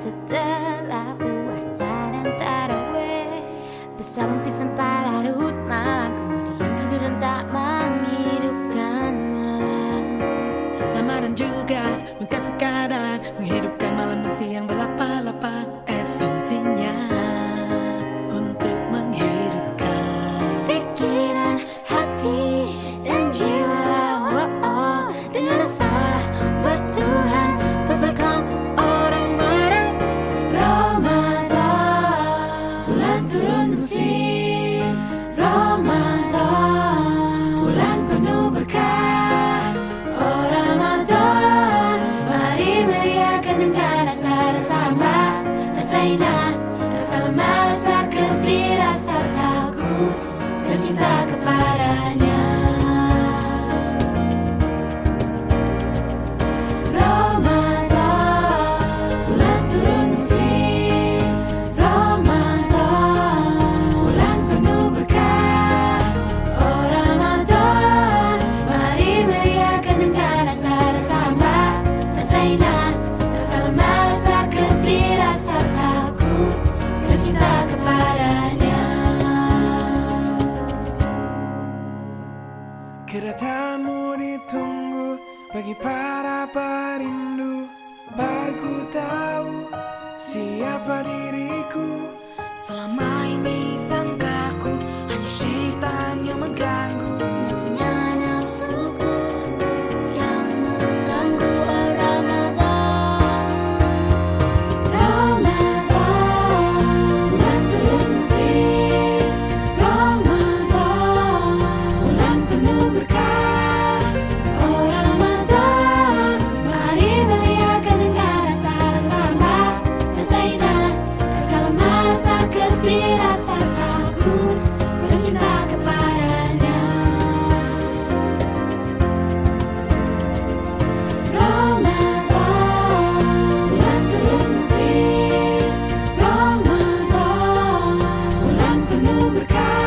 Setelah puasa dan taraweh besar pisang pada larut malam Kemudian tidur dan tak menghidupkan malam Ramadan juga bukan sekadar menghidup Kasama, kasayna, kasalama Kedatanganmu ditunggu bagi para perindu. Baru tahu siapa diriku. Selama ini sangka berkat